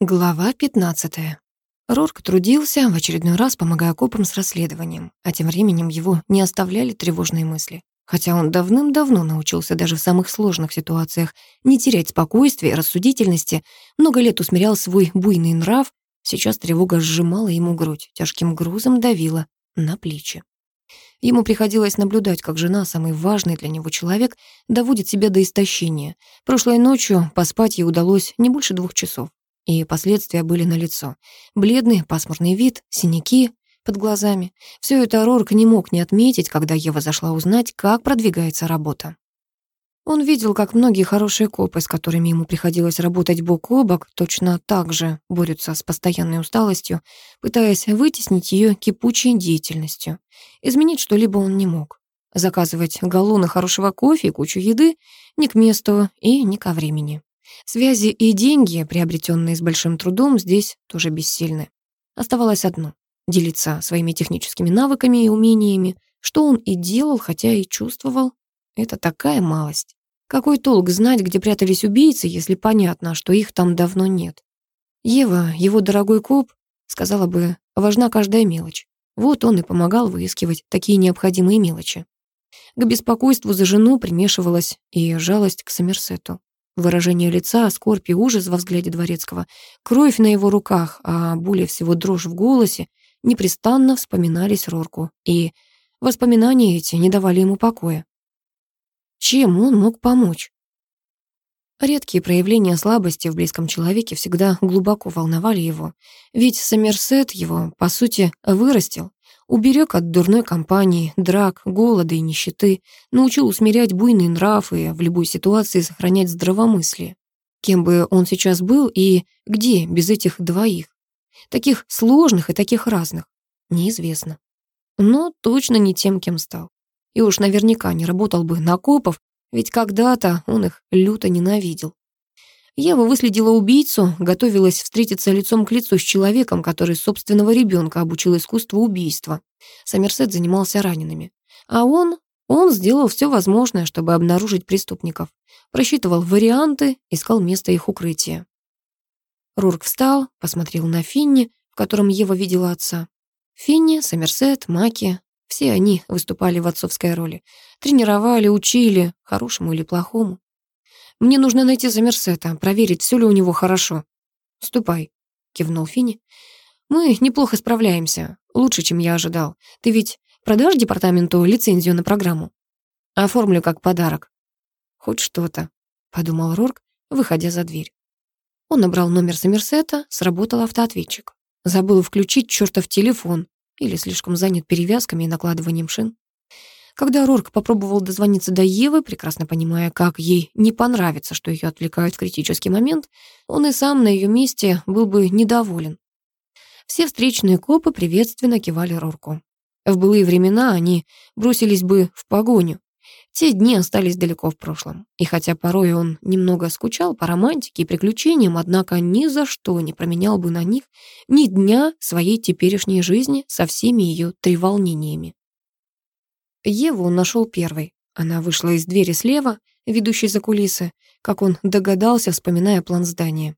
Глава 15. Рорк трудился, в очередной раз помогая копам с расследованием, а тем временем его не оставляли тревожные мысли. Хотя он давным-давно научился даже в самых сложных ситуациях не терять спокойствия и рассудительности, много лет усмирял свой буйный нрав, сейчас тревога сжимала ему грудь, тяжким грузом давила на плечи. Ему приходилось наблюдать, как жена, самый важный для него человек, доводит себя до истощения. Прошлой ночью поспать ей удалось не больше двух часов и последствия были налицо. Бледный, пасмурный вид, синяки под глазами. Все это Рорк не мог не отметить, когда Ева зашла узнать, как продвигается работа. Он видел, как многие хорошие копы, с которыми ему приходилось работать бок о бок, точно так же борются с постоянной усталостью, пытаясь вытеснить ее кипучей деятельностью. Изменить что-либо он не мог. Заказывать галлоны хорошего кофе и кучу еды ни к месту и ни ко времени. Связи и деньги, приобретенные с большим трудом, здесь тоже бессильны. Оставалось одно — делиться своими техническими навыками и умениями, что он и делал, хотя и чувствовал. Это такая малость. Какой толк знать, где прятались убийцы, если понятно, что их там давно нет? Ева, его дорогой коп, сказала бы, важна каждая мелочь. Вот он и помогал выискивать такие необходимые мелочи. К беспокойству за жену примешивалась и жалость к Сомерсету. Выражение лица, скорбь и ужас во взгляде Дворецкого, кровь на его руках, а более всего дрожь в голосе непрестанно вспоминались Рорку, и воспоминания эти не давали ему покоя. Чем он мог помочь? Редкие проявления слабости в близком человеке всегда глубоко волновали его, ведь Сомерсет его, по сути, вырастил, Уберег от дурной компании, драк, голода и нищеты, научил усмирять буйный нрав и в любой ситуации сохранять здравомыслие. Кем бы он сейчас был и где без этих двоих? Таких сложных и таких разных. Неизвестно. Но точно не тем, кем стал. И уж наверняка не работал бы на копов, ведь когда-то он их люто ненавидел. Ева выследила убийцу, готовилась встретиться лицом к лицу с человеком, который собственного ребенка обучил искусству убийства. Сомерсет занимался ранеными. А он, он сделал все возможное, чтобы обнаружить преступников. Просчитывал варианты, искал место их укрытия. Рурк встал, посмотрел на Финни, в котором Ева видела отца. Финни, Сомерсет, Маки, все они выступали в отцовской роли. Тренировали, учили, хорошему или плохому. Мне нужно найти Замерсета, проверить, все ли у него хорошо. Ступай, кивнул Фини. Мы неплохо справляемся, лучше, чем я ожидал. Ты ведь продашь департаменту лицензию на программу? Оформлю как подарок. Хоть что-то, подумал Рорк, выходя за дверь. Он набрал номер Замерсета, сработал автоответчик. Забыл включить чертов телефон или слишком занят перевязками и накладыванием шин. Когда Рорк попробовал дозвониться до Евы, прекрасно понимая, как ей не понравится, что ее отвлекают в критический момент, он и сам на ее месте был бы недоволен. Все встречные копы приветственно кивали Рорку. В былые времена они бросились бы в погоню. Те дни остались далеко в прошлом. И хотя порой он немного скучал по романтике и приключениям, однако ни за что не променял бы на них ни дня своей теперешней жизни со всеми ее треволнениями. Еву он нашел первой. Она вышла из двери слева, ведущей за кулисы, как он догадался, вспоминая план здания.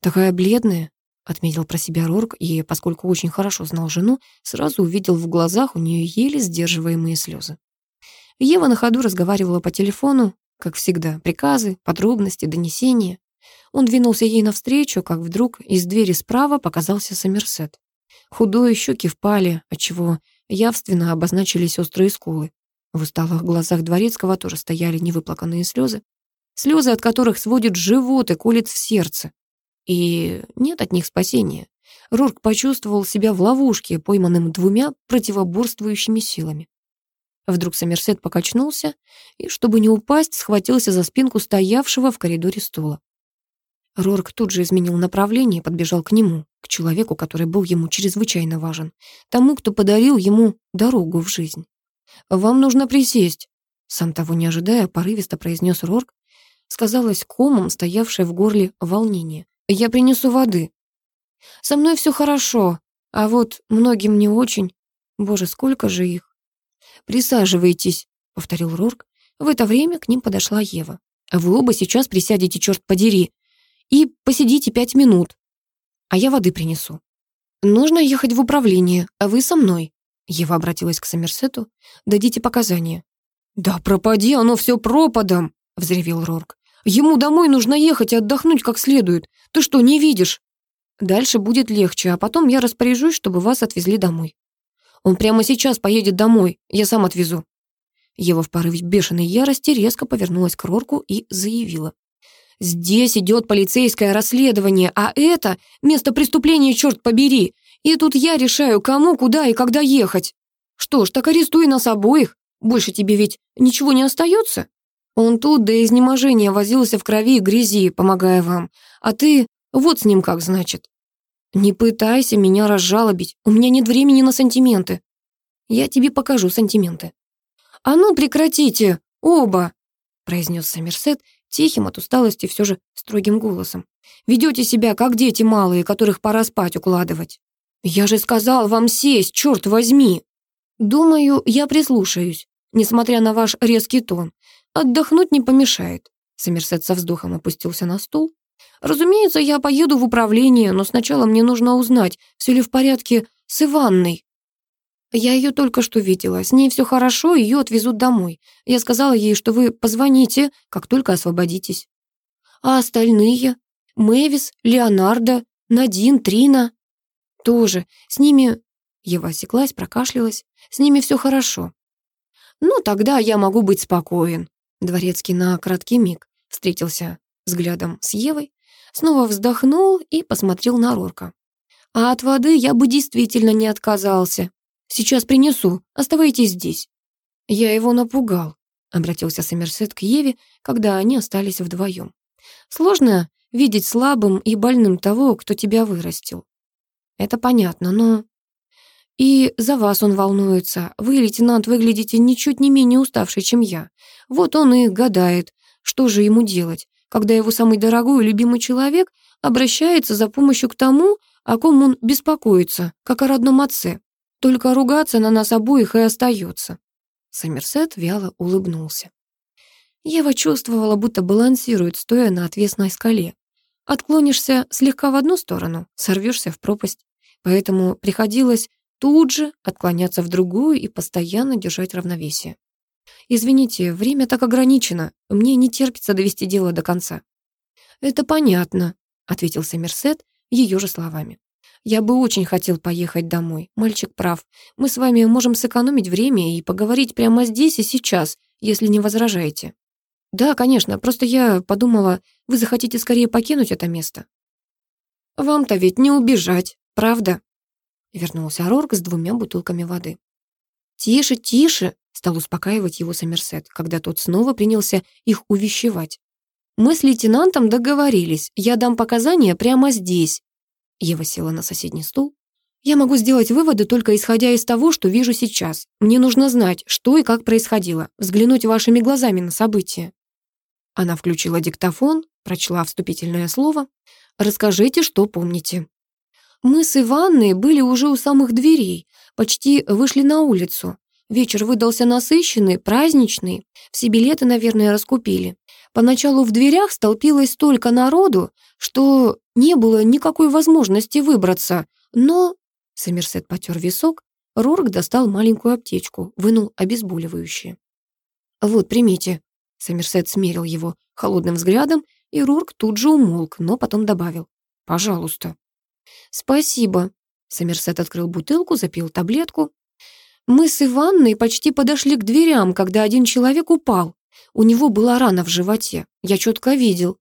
«Такая бледная», — отметил про себя Рорк, и, поскольку очень хорошо знал жену, сразу увидел в глазах у нее еле сдерживаемые слезы. Ева на ходу разговаривала по телефону, как всегда, приказы, подробности, донесения. Он двинулся ей навстречу, как вдруг из двери справа показался Сомерсет. Худой, щеки впали, отчего явственно обозначились острые скулы. В усталых глазах Дворецкого тоже стояли невыплаканные слезы. Слезы, от которых сводит живот и колет в сердце. И нет от них спасения. Рорк почувствовал себя в ловушке, пойманным двумя противоборствующими силами. Вдруг Сомерсет покачнулся и, чтобы не упасть, схватился за спинку стоявшего в коридоре стула. Рорк тут же изменил направление и подбежал к нему, к человеку, который был ему чрезвычайно важен, тому, кто подарил ему дорогу в жизнь. «Вам нужно присесть», — сам того не ожидая, порывисто произнес Рорк. Сказалось комом, стоявшее в горле волнение. «Я принесу воды». «Со мной все хорошо, а вот многим не очень. Боже, сколько же их!» «Присаживайтесь», — повторил Рорк. В это время к ним подошла Ева. «Вы оба сейчас присядете, черт подери», и посидите пять минут». а я воды принесу. Нужно ехать в управление, а вы со мной. Ева обратилась к Сомерсету. Дадите показания. Да пропади оно все пропадом, взревел Рорк. Ему домой нужно ехать и отдохнуть как следует. Ты что, не видишь? Дальше будет легче, а потом я распоряжусь, чтобы вас отвезли домой. Он прямо сейчас поедет домой, я сам отвезу. Ева в порыве бешеной ярости резко повернулась к Рорку и заявила. «Здесь идет полицейское расследование, а это место преступления, черт побери. И тут я решаю, кому, куда и когда ехать. Что ж, так арестуй нас обоих. Больше тебе ведь ничего не остается?» Он тут до изнеможения возился в крови и грязи, помогая вам. А ты вот с ним как, значит. Не пытайся меня разжалобить, у меня нет времени на сантименты. Я тебе покажу сантименты. А ну прекратите, оба, произнес Сомерсет тихим от усталости все же строгим голосом. Ведете себя, как дети малые, которых пора спать укладывать. Я же сказал вам сесть, черт возьми. Думаю, я прислушаюсь, несмотря на ваш резкий тон. Отдохнуть не помешает. Сомерсет со вздохом опустился на стул. Разумеется, я поеду в управление, но сначала мне нужно узнать, все ли в порядке с Иванной. Я ее только что видела. С ней все хорошо, ее отвезут домой. Я сказала ей, что вы позвоните, как только освободитесь. А остальные? Мэвис, Леонардо, Надин, Трина? Тоже. С ними... Ева осеклась, прокашлялась. С ними все хорошо. Ну, тогда я могу быть спокоен. Дворецкий на краткий миг встретился взглядом с Евой, снова вздохнул и посмотрел на Рорка. «А от воды я бы действительно не отказался. Сейчас принесу, оставайтесь здесь». «Я его напугал», — обратился Сомерсет к Еве, когда они остались вдвоем. «Сложно видеть слабым и больным того, кто тебя вырастил». «Это понятно, но...» И за вас он волнуется. Вы, лейтенант, выглядите ничуть не менее уставший, чем я. Вот он и гадает, что же ему делать, когда его самый дорогой и любимый человек обращается за помощью к тому, о ком он беспокоится, как о родном отце. Только ругаться на нас обоих и остается. Сомерсет вяло улыбнулся. Ева чувствовала, будто балансирует, стоя на отвесной скале. Отклонишься слегка в одну сторону, сорвешься в пропасть. Поэтому приходилось тут же отклоняться в другую и постоянно держать равновесие. «Извините, время так ограничено, мне не терпится довести дело до конца». «Это понятно», — ответил Сомерсет ее же словами. «Я бы очень хотел поехать домой. Мальчик прав. Мы с вами можем сэкономить время и поговорить прямо здесь и сейчас, если не возражаете». «Да, конечно, просто я подумала, вы захотите скорее покинуть это место». «Вам-то ведь не убежать, правда?» Вернулся Рорк с двумя бутылками воды. «Тише, тише!» — стал успокаивать его Сомерсет, когда тот снова принялся их увещевать. «Мы с лейтенантом договорились. Я дам показания прямо здесь». Ева села на соседний стул. «Я могу сделать выводы только исходя из того, что вижу сейчас. Мне нужно знать, что и как происходило, взглянуть вашими глазами на события». Она включила диктофон, прочла вступительное слово. «Расскажите, что помните». Мы с Иванной были уже у самых дверей, почти вышли на улицу. Вечер выдался насыщенный, праздничный. Все билеты, наверное, раскупили. Поначалу в дверях столпилось столько народу, что не было никакой возможности выбраться. Но... Сомерсет потер висок. Рорк достал маленькую аптечку, вынул обезболивающее. «Вот, примите». Сомерсет смерил его холодным взглядом, и Рорк тут же умолк, но потом добавил. «Пожалуйста». «Спасибо». Сомерсет открыл бутылку, запил таблетку. «Мы с Иванной почти подошли к дверям, когда один человек упал. У него была рана в животе, я четко видел.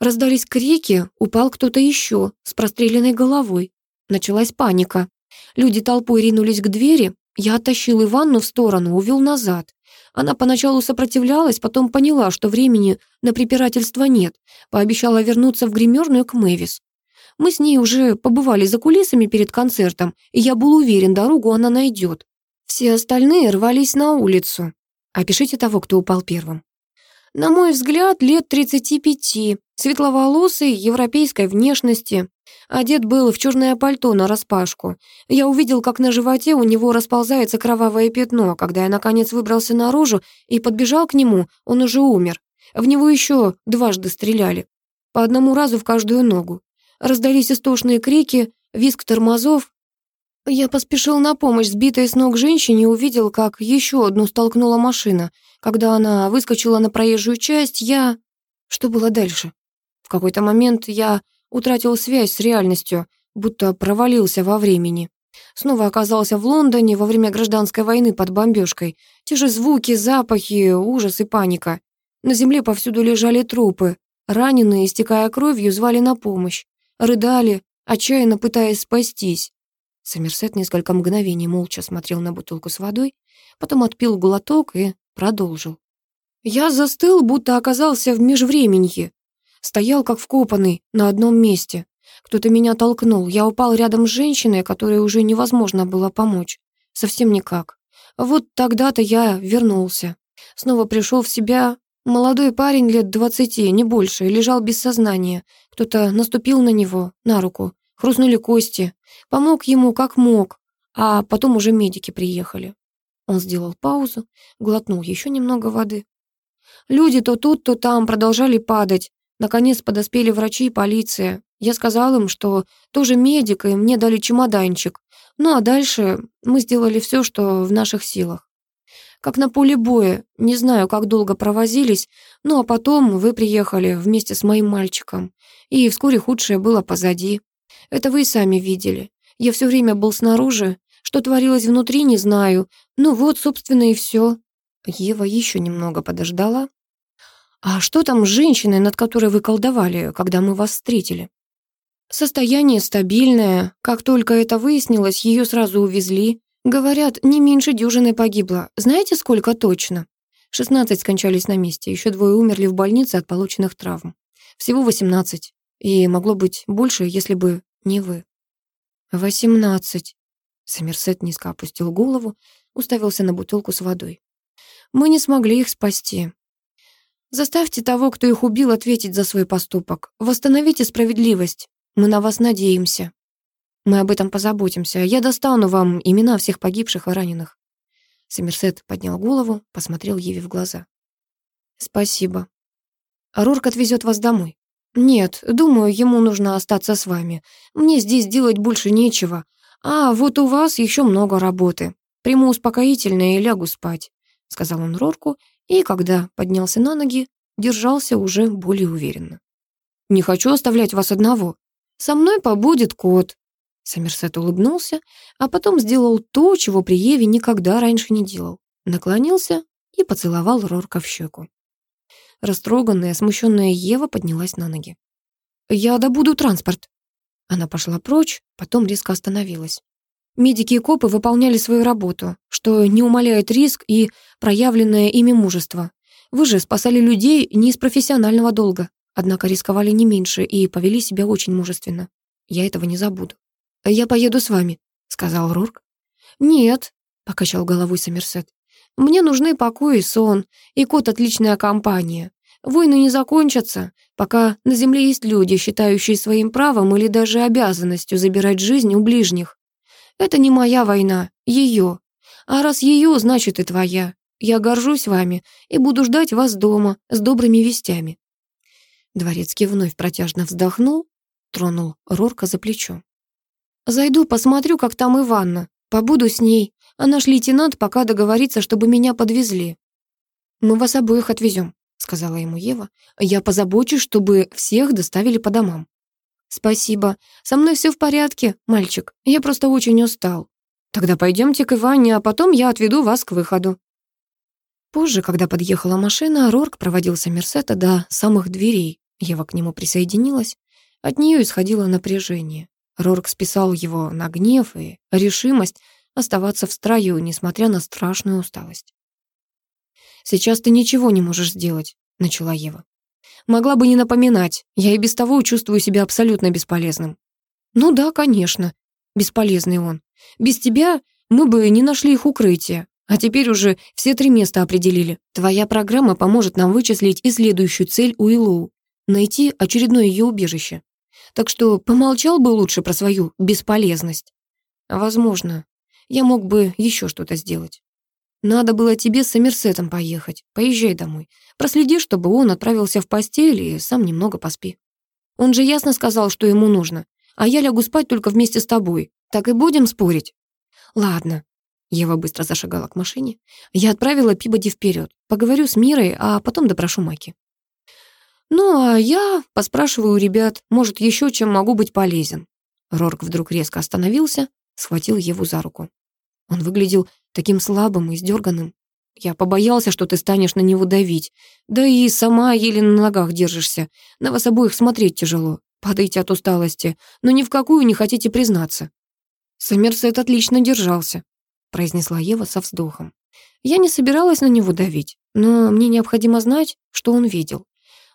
Раздались крики, упал кто-то еще с простреленной головой. Началась паника. Люди толпой ринулись к двери, я оттащил Иванну в сторону, увел назад. Она поначалу сопротивлялась, потом поняла, что времени на препирательство нет, пообещала вернуться в гримерную к Мэвис. Мы с ней уже побывали за кулисами перед концертом, и я был уверен, дорогу она найдет. Все остальные рвались на улицу. Опишите того, кто упал первым. На мой взгляд, лет 35, светловолосый, европейской внешности. Одет был в черное пальто нараспашку. Я увидел, как на животе у него расползается кровавое пятно. Когда я, наконец, выбрался наружу и подбежал к нему, он уже умер. В него еще дважды стреляли. По одному разу в каждую ногу. Раздались истошные крики, визг тормозов. Я поспешил на помощь сбитой с ног женщине и увидел, как еще одну столкнула машина. Когда она выскочила на проезжую часть, я... Что было дальше? В какой-то момент я утратил связь с реальностью, будто провалился во времени. Снова оказался в Лондоне во время гражданской войны под бомбежкой. Те же звуки, запахи, ужас и паника. На земле повсюду лежали трупы. Раненые, истекая кровью, звали на помощь. Рыдали, отчаянно пытаясь спастись. Сомерсет несколько мгновений молча смотрел на бутылку с водой, потом отпил глоток и продолжил. Я застыл, будто оказался в межвременье. Стоял как вкопанный на одном месте. Кто-то меня толкнул. Я упал рядом с женщиной, которой уже невозможно было помочь. Совсем никак. Вот тогда-то я вернулся. Снова пришел в себя. Молодой парень лет двадцати, не больше, лежал без сознания. Кто-то наступил на него, на руку. Хрустнули кости. Помог ему как мог. А потом уже медики приехали. Он сделал паузу, глотнул еще немного воды. Люди то тут, то там продолжали падать. Наконец подоспели врачи и полиция. Я сказал им, что тоже медик, и мне дали чемоданчик. Ну а дальше мы сделали все, что в наших силах. Как на поле боя, не знаю, как долго провозились, ну а потом вы приехали вместе с моим мальчиком, и вскоре худшее было позади. Это вы и сами видели. Я все время был снаружи, что творилось внутри, не знаю. Ну вот, собственно, и все. Ева еще немного подождала, «А что там с женщиной, над которой вы колдовали, когда мы вас встретили?» «Состояние стабильное. Как только это выяснилось, ее сразу увезли. Говорят, не меньше дюжины погибло. Знаете, сколько точно?» Шестнадцать скончались на месте, еще двое умерли в больнице от полученных травм. Всего восемнадцать. И могло быть больше, если бы не вы. «Восемнадцать». Сомерсет низко опустил голову, уставился на бутылку с водой. «Мы не смогли их спасти. Заставьте того, кто их убил, ответить за свой поступок. Восстановите справедливость. Мы на вас надеемся. Мы об этом позаботимся. Я достану вам имена всех погибших и раненых. Сомерсет поднял голову, посмотрел Еве в глаза. Спасибо. Рурк отвезет вас домой. Нет, думаю, ему нужно остаться с вами. Мне здесь делать больше нечего. А вот у вас еще много работы. Приму успокоительное и лягу спать, сказал он Рорку и, когда поднялся на ноги, держался уже более уверенно. «Не хочу оставлять вас одного. Со мной побудет кот». Сомерсет улыбнулся, а потом сделал то, чего при Еве никогда раньше не делал. Наклонился и поцеловал Рорка в щеку. Растроганная, смущенная Ева поднялась на ноги. «Я добуду транспорт». Она пошла прочь, потом резко остановилась. Медики и копы выполняли свою работу, что не умаляет риск и проявленное ими мужество. Вы же спасали людей не из профессионального долга, однако рисковали не меньше и повели себя очень мужественно. Я этого не забуду. «Я поеду с вами», — сказал Рурк. «Нет», — покачал головой Сомерсет. «Мне нужны покой и сон, и кот — отличная компания. Войны не закончатся, пока на земле есть люди, считающие своим правом или даже обязанностью забирать жизнь у ближних. Это не моя война, ее. А раз ее, значит и твоя. Я горжусь вами и буду ждать вас дома с добрыми вестями». Дворецкий вновь протяжно вздохнул, тронул Рорка за плечо. «Зайду, посмотрю, как там Иванна. Побуду с ней, а наш лейтенант пока договорится, чтобы меня подвезли». «Мы вас обоих отвезем», — сказала ему Ева. «Я позабочусь, чтобы всех доставили по домам». «Спасибо. Со мной все в порядке, мальчик. Я просто очень устал. Тогда пойдемте к Иване, а потом я отведу вас к выходу». Позже, когда подъехала машина, Рорк проводил Сомерсета до самых дверей. Ева к нему присоединилась. От нее исходило напряжение. Рорк списал его на гнев и решимость оставаться в строю, несмотря на страшную усталость. «Сейчас ты ничего не можешь сделать», — начала Ева. Могла бы не напоминать. Я и без того чувствую себя абсолютно бесполезным. Ну да, конечно. Бесполезный он. Без тебя мы бы не нашли их укрытия. А теперь уже все три места определили. Твоя программа поможет нам вычислить и следующую цель Уиллоу. Найти очередное ее убежище. Так что помолчал бы лучше про свою бесполезность. Возможно, я мог бы еще что-то сделать. Надо было тебе с Сомерсетом поехать. Поезжай домой. Проследи, чтобы он отправился в постель и сам немного поспи. Он же ясно сказал, что ему нужно. А я лягу спать только вместе с тобой. Так и будем спорить?» «Ладно». Ева быстро зашагала к машине. Я отправила Пибоди вперед. Поговорю с Мирой, а потом допрошу Маки. Ну, а я поспрашиваю у ребят, может, еще чем могу быть полезен. Рорк вдруг резко остановился, схватил Еву за руку. Он выглядел таким слабым и сдерганным. Я побоялся, что ты станешь на него давить. Да и сама еле на ногах держишься. На вас обоих смотреть тяжело. Падаете от усталости, но ни в какую не хотите признаться. Сомерсет отлично держался, произнесла Ева со вздохом. Я не собиралась на него давить, но мне необходимо знать, что он видел.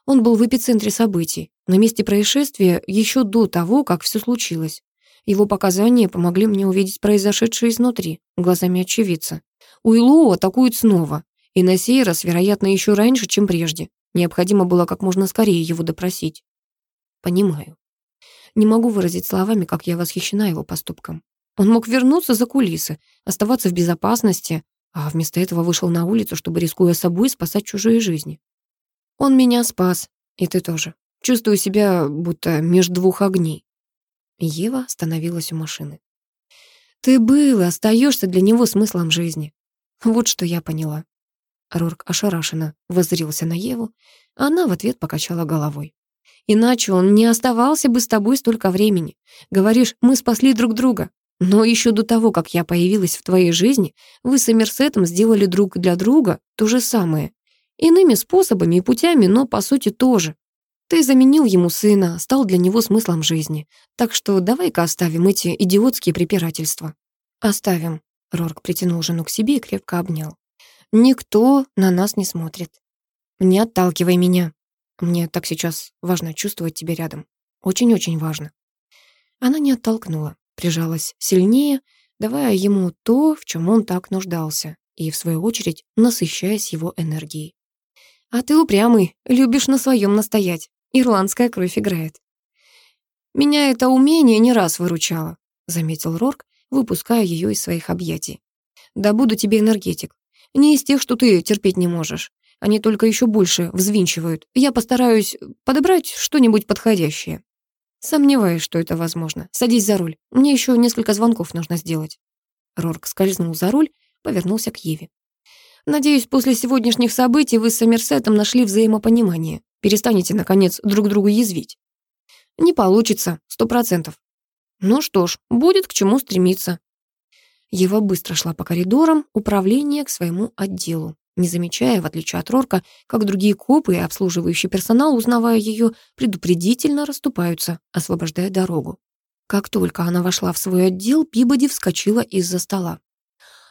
Он был в эпицентре событий, на месте происшествия еще до того, как все случилось. Его показания помогли мне увидеть произошедшее изнутри, глазами очевидца. Уиллоу атакует снова, и на сей раз, вероятно, еще раньше, чем прежде. Необходимо было как можно скорее его допросить. Понимаю. Не могу выразить словами, как я восхищена его поступком. Он мог вернуться за кулисы, оставаться в безопасности, а вместо этого вышел на улицу, чтобы, рискуя собой, спасать чужие жизни. Он меня спас, и ты тоже. Чувствую себя будто между двух огней. Ева остановилась у машины. Ты был и остаешься для него смыслом жизни. Вот что я поняла. Рорк ошарашенно воззрился на Еву, а она в ответ покачала головой. Иначе он не оставался бы с тобой столько времени. Говоришь, мы спасли друг друга. Но еще до того, как я появилась в твоей жизни, вы с Эмерсетом сделали друг для друга то же самое. Иными способами и путями, но по сути тоже. Ты заменил ему сына, стал для него смыслом жизни. Так что давай-ка оставим эти идиотские препирательства. Оставим. Рорк притянул жену к себе и крепко обнял. Никто на нас не смотрит. Не отталкивай меня. Мне так сейчас важно чувствовать тебя рядом. Очень-очень важно. Она не оттолкнула, прижалась сильнее, давая ему то, в чем он так нуждался, и, в свою очередь, насыщаясь его энергией. А ты упрямый, любишь на своем настоять. Ирландская кровь играет. Меня это умение не раз выручало, заметил Рорк, выпуская ее из своих объятий. Да буду тебе энергетик. Не из тех, что ты терпеть не можешь. Они только еще больше взвинчивают. Я постараюсь подобрать что-нибудь подходящее. Сомневаюсь, что это возможно. Садись за руль. Мне еще несколько звонков нужно сделать. Рорк скользнул за руль, повернулся к Еве. Надеюсь, после сегодняшних событий вы с Сомерсетом нашли взаимопонимание. Перестанете, наконец, друг другу язвить. Не получится, сто процентов. Ну что ж, будет к чему стремиться. Ева быстро шла по коридорам управления к своему отделу, не замечая, в отличие от Рорка, как другие копы и обслуживающий персонал, узнавая ее, предупредительно расступаются, освобождая дорогу. Как только она вошла в свой отдел, Пибоди вскочила из-за стола.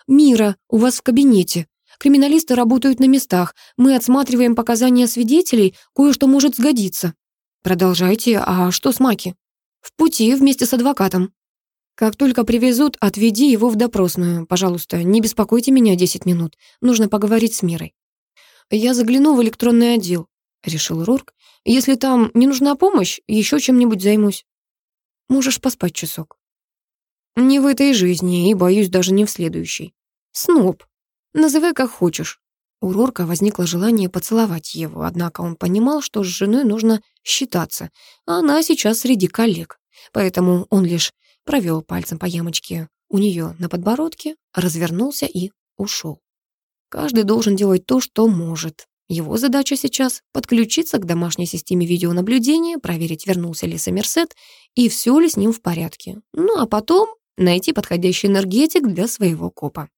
«Мира, у вас в кабинете. Криминалисты работают на местах. Мы отсматриваем показания свидетелей, кое-что может сгодиться. Продолжайте, а что с Маки? В пути вместе с адвокатом. Как только привезут, отведи его в допросную. Пожалуйста, не беспокойте меня 10 минут. Нужно поговорить с Мирой. Я загляну в электронный отдел, решил Рорк. Если там не нужна помощь, еще чем-нибудь займусь. Можешь поспать часок. Не в этой жизни и, боюсь, даже не в следующей. Сноб, Называй как хочешь». У Рорка возникло желание поцеловать его, однако он понимал, что с женой нужно считаться, а она сейчас среди коллег. Поэтому он лишь провел пальцем по ямочке у нее на подбородке, развернулся и ушел. Каждый должен делать то, что может. Его задача сейчас — подключиться к домашней системе видеонаблюдения, проверить, вернулся ли Сомерсет и все ли с ним в порядке. Ну а потом найти подходящий энергетик для своего копа.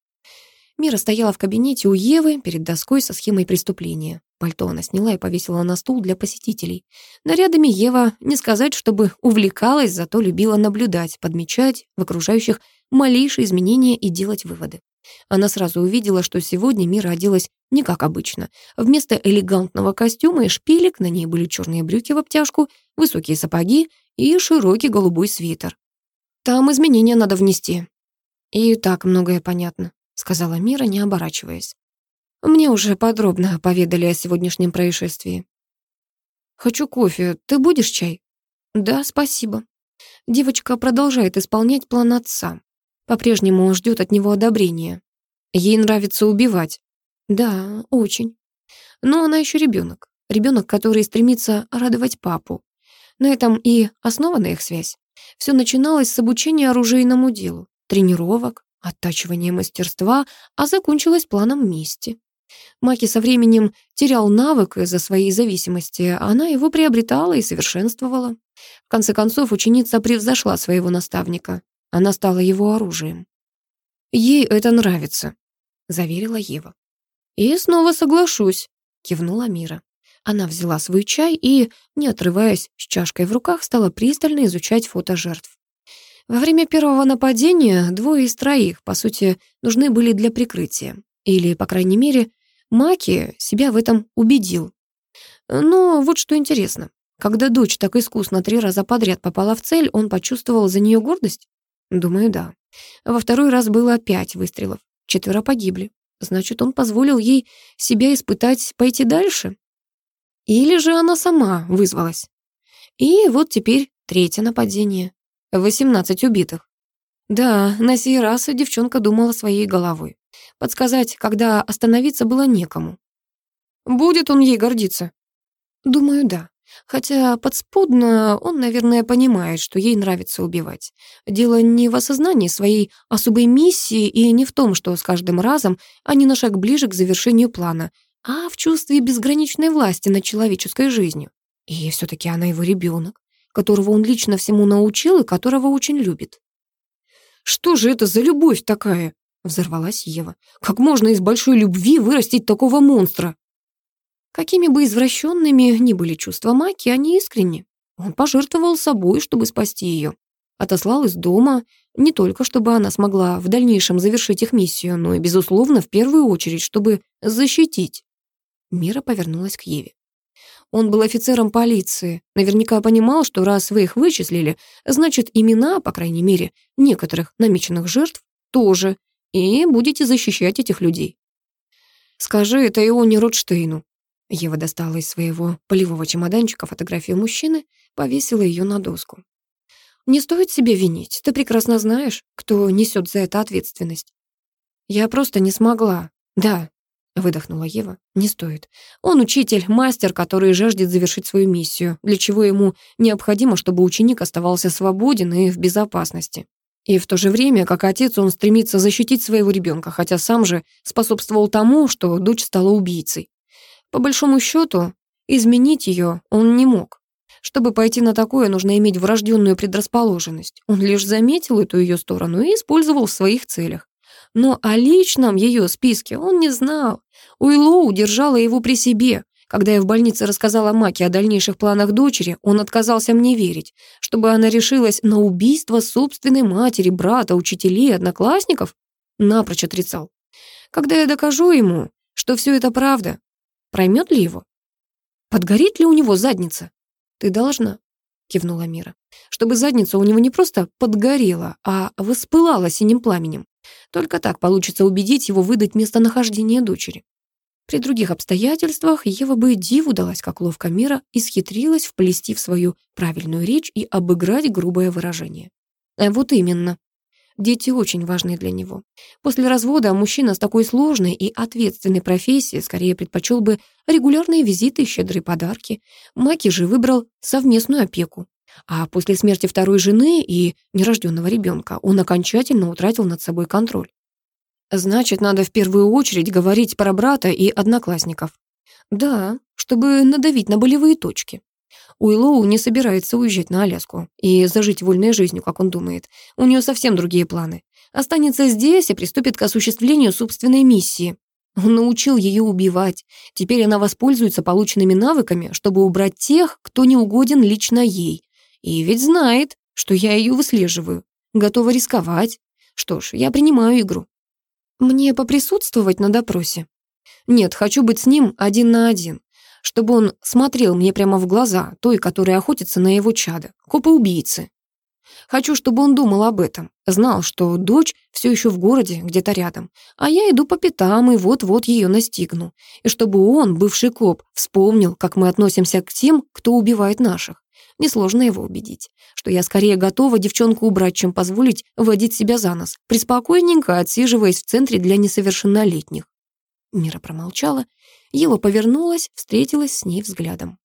Мира стояла в кабинете у Евы перед доской со схемой преступления. Пальто она сняла и повесила на стул для посетителей. Нарядами Ева, не сказать, чтобы увлекалась, зато любила наблюдать, подмечать в окружающих малейшие изменения и делать выводы. Она сразу увидела, что сегодня Мира оделась не как обычно. Вместо элегантного костюма и шпилек на ней были черные брюки в обтяжку, высокие сапоги и широкий голубой свитер. Там изменения надо внести. И так многое понятно сказала Мира, не оборачиваясь. Мне уже подробно поведали о сегодняшнем происшествии. Хочу кофе. Ты будешь чай? Да, спасибо. Девочка продолжает исполнять план отца. По-прежнему ждет от него одобрения. Ей нравится убивать. Да, очень. Но она еще ребенок. Ребенок, который стремится радовать папу. На этом и основана их связь. Все начиналось с обучения оружейному делу, тренировок, оттачивания мастерства, а закончилось планом мести. Маки со временем терял навык из-за своей зависимости, а она его приобретала и совершенствовала. В конце концов, ученица превзошла своего наставника. Она стала его оружием. «Ей это нравится», — заверила Ева. «И снова соглашусь», — кивнула Мира. Она взяла свой чай и, не отрываясь с чашкой в руках, стала пристально изучать фото жертв. Во время первого нападения двое из троих, по сути, нужны были для прикрытия. Или, по крайней мере, Маки себя в этом убедил. Но вот что интересно. Когда дочь так искусно три раза подряд попала в цель, он почувствовал за нее гордость? Думаю, да. Во второй раз было пять выстрелов. Четверо погибли. Значит, он позволил ей себя испытать, пойти дальше? Или же она сама вызвалась? И вот теперь третье нападение. 18 убитых. Да, на сей раз девчонка думала своей головой. Подсказать, когда остановиться было некому. Будет он ей гордиться? Думаю, да. Хотя подспудно он, наверное, понимает, что ей нравится убивать. Дело не в осознании своей особой миссии и не в том, что с каждым разом они на шаг ближе к завершению плана, а в чувстве безграничной власти над человеческой жизнью. И все таки она его ребенок которого он лично всему научил и которого очень любит. «Что же это за любовь такая?» — взорвалась Ева. «Как можно из большой любви вырастить такого монстра?» Какими бы извращенными ни были чувства Маки, они искренни. Он пожертвовал собой, чтобы спасти ее. Отослал из дома не только, чтобы она смогла в дальнейшем завершить их миссию, но и, безусловно, в первую очередь, чтобы защитить. Мира повернулась к Еве. Он был офицером полиции. Наверняка понимал, что раз вы их вычислили, значит, имена, по крайней мере, некоторых намеченных жертв тоже, и будете защищать этих людей. Скажи это Ионе Ротштейну. Ева достала из своего полевого чемоданчика фотографию мужчины, повесила ее на доску. Не стоит себе винить, ты прекрасно знаешь, кто несет за это ответственность. Я просто не смогла. Да, выдохнула Ева. Не стоит. Он учитель, мастер, который жаждет завершить свою миссию, для чего ему необходимо, чтобы ученик оставался свободен и в безопасности. И в то же время, как отец, он стремится защитить своего ребенка, хотя сам же способствовал тому, что дочь стала убийцей. По большому счету, изменить ее он не мог. Чтобы пойти на такое, нужно иметь врожденную предрасположенность. Он лишь заметил эту ее сторону и использовал в своих целях но о личном ее списке он не знал. Уиллоу держала его при себе. Когда я в больнице рассказала Маке о дальнейших планах дочери, он отказался мне верить, чтобы она решилась на убийство собственной матери, брата, учителей, одноклассников. Напрочь отрицал. Когда я докажу ему, что все это правда, проймет ли его? Подгорит ли у него задница? Ты должна, кивнула Мира, чтобы задница у него не просто подгорела, а воспылала синим пламенем. Только так получится убедить его выдать местонахождение дочери. При других обстоятельствах Ева бы диву далась, как ловко мира, и схитрилась вплести в свою правильную речь и обыграть грубое выражение. А вот именно. Дети очень важны для него. После развода мужчина с такой сложной и ответственной профессией скорее предпочел бы регулярные визиты и щедрые подарки. Маки же выбрал совместную опеку. А после смерти второй жены и нерожденного ребенка он окончательно утратил над собой контроль. Значит, надо в первую очередь говорить про брата и одноклассников. Да, чтобы надавить на болевые точки. Уиллоу не собирается уезжать на Аляску и зажить вольной жизнью, как он думает. У нее совсем другие планы. Останется здесь и приступит к осуществлению собственной миссии. Он научил ее убивать. Теперь она воспользуется полученными навыками, чтобы убрать тех, кто не угоден лично ей. И ведь знает, что я ее выслеживаю. Готова рисковать. Что ж, я принимаю игру. Мне поприсутствовать на допросе? Нет, хочу быть с ним один на один, чтобы он смотрел мне прямо в глаза, той, которая охотится на его чадо, копа-убийцы. Хочу, чтобы он думал об этом, знал, что дочь все еще в городе, где-то рядом, а я иду по пятам и вот-вот ее настигну. И чтобы он, бывший коп, вспомнил, как мы относимся к тем, кто убивает наших. Несложно его убедить, что я скорее готова девчонку убрать, чем позволить водить себя за нос, приспокойненько отсиживаясь в центре для несовершеннолетних. Мира промолчала, Ева повернулась, встретилась с ней взглядом.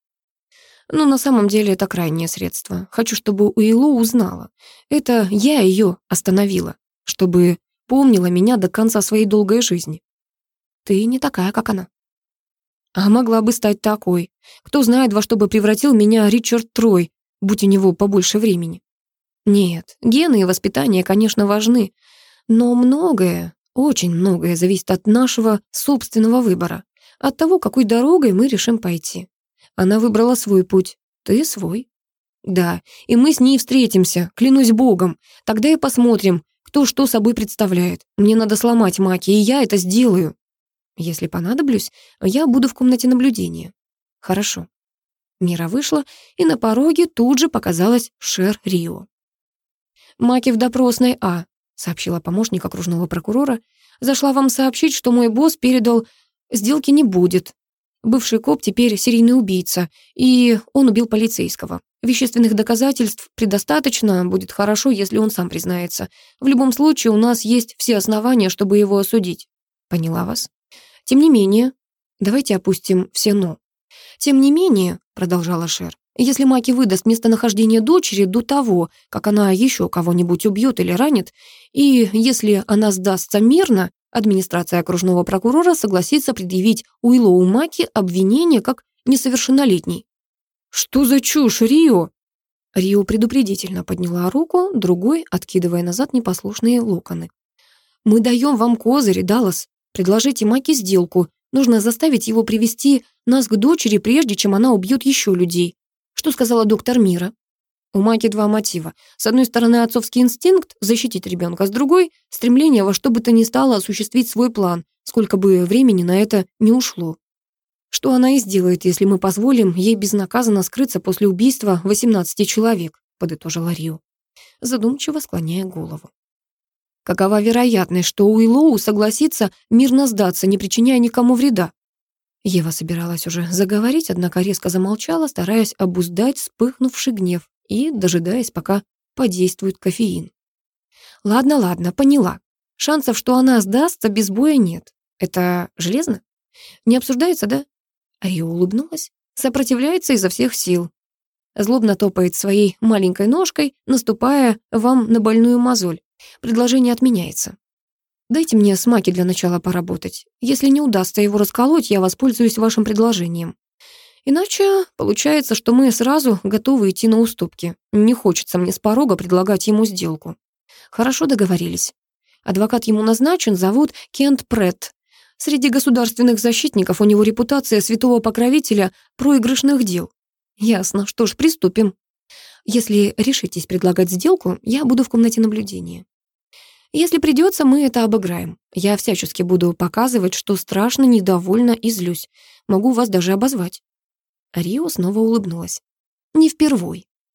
Но на самом деле это крайнее средство. Хочу, чтобы Уиллу узнала. Это я ее остановила, чтобы помнила меня до конца своей долгой жизни. Ты не такая, как она. А могла бы стать такой. Кто знает, во что бы превратил меня Ричард Трой, будь у него побольше времени. Нет, гены и воспитание, конечно, важны, но многое, очень многое зависит от нашего собственного выбора, от того, какой дорогой мы решим пойти. Она выбрала свой путь, ты свой. Да, и мы с ней встретимся, клянусь богом. Тогда и посмотрим, кто что собой представляет. Мне надо сломать Маки, и я это сделаю. Если понадоблюсь, я буду в комнате наблюдения. Хорошо. Мира вышла, и на пороге тут же показалась Шер Рио. «Маки в допросной А», — сообщила помощник окружного прокурора. «Зашла вам сообщить, что мой босс передал, сделки не будет. Бывший коп теперь серийный убийца, и он убил полицейского. Вещественных доказательств предостаточно, будет хорошо, если он сам признается. В любом случае, у нас есть все основания, чтобы его осудить. Поняла вас? Тем не менее, давайте опустим все «но». Тем не менее, продолжала Шер, если Маки выдаст местонахождение дочери до того, как она еще кого-нибудь убьет или ранит, и если она сдастся мирно, администрация окружного прокурора согласится предъявить Уиллоу Маки обвинение как несовершеннолетний. «Что за чушь, Рио?» Рио предупредительно подняла руку, другой, откидывая назад непослушные локоны. «Мы даем вам козырь, Даллас. Предложите Маки сделку. Нужно заставить его привести нас к дочери, прежде чем она убьет еще людей. Что сказала доктор Мира? У Маки два мотива. С одной стороны, отцовский инстинкт — защитить ребенка, с другой — стремление во что бы то ни стало осуществить свой план, сколько бы времени на это не ушло. Что она и сделает, если мы позволим ей безнаказанно скрыться после убийства 18 человек, подытожила Рио, задумчиво склоняя голову. Какова вероятность, что Уиллоу согласится мирно сдаться, не причиняя никому вреда? Ева собиралась уже заговорить, однако резко замолчала, стараясь обуздать вспыхнувший гнев и дожидаясь, пока подействует кофеин. Ладно, ладно, поняла. Шансов, что она сдастся, без боя нет. Это железно? Не обсуждается, да? Рио улыбнулась. Сопротивляется изо всех сил. Злобно топает своей маленькой ножкой, наступая вам на больную мозоль. Предложение отменяется. Дайте мне с Маки для начала поработать. Если не удастся его расколоть, я воспользуюсь вашим предложением. Иначе получается, что мы сразу готовы идти на уступки. Не хочется мне с порога предлагать ему сделку. Хорошо договорились. Адвокат ему назначен, зовут Кент Претт. Среди государственных защитников у него репутация святого покровителя проигрышных дел. Ясно, что ж, приступим. Если решитесь предлагать сделку, я буду в комнате наблюдения. Если придется, мы это обыграем. Я всячески буду показывать, что страшно недовольна и злюсь. Могу вас даже обозвать». Рио снова улыбнулась. «Не впервой.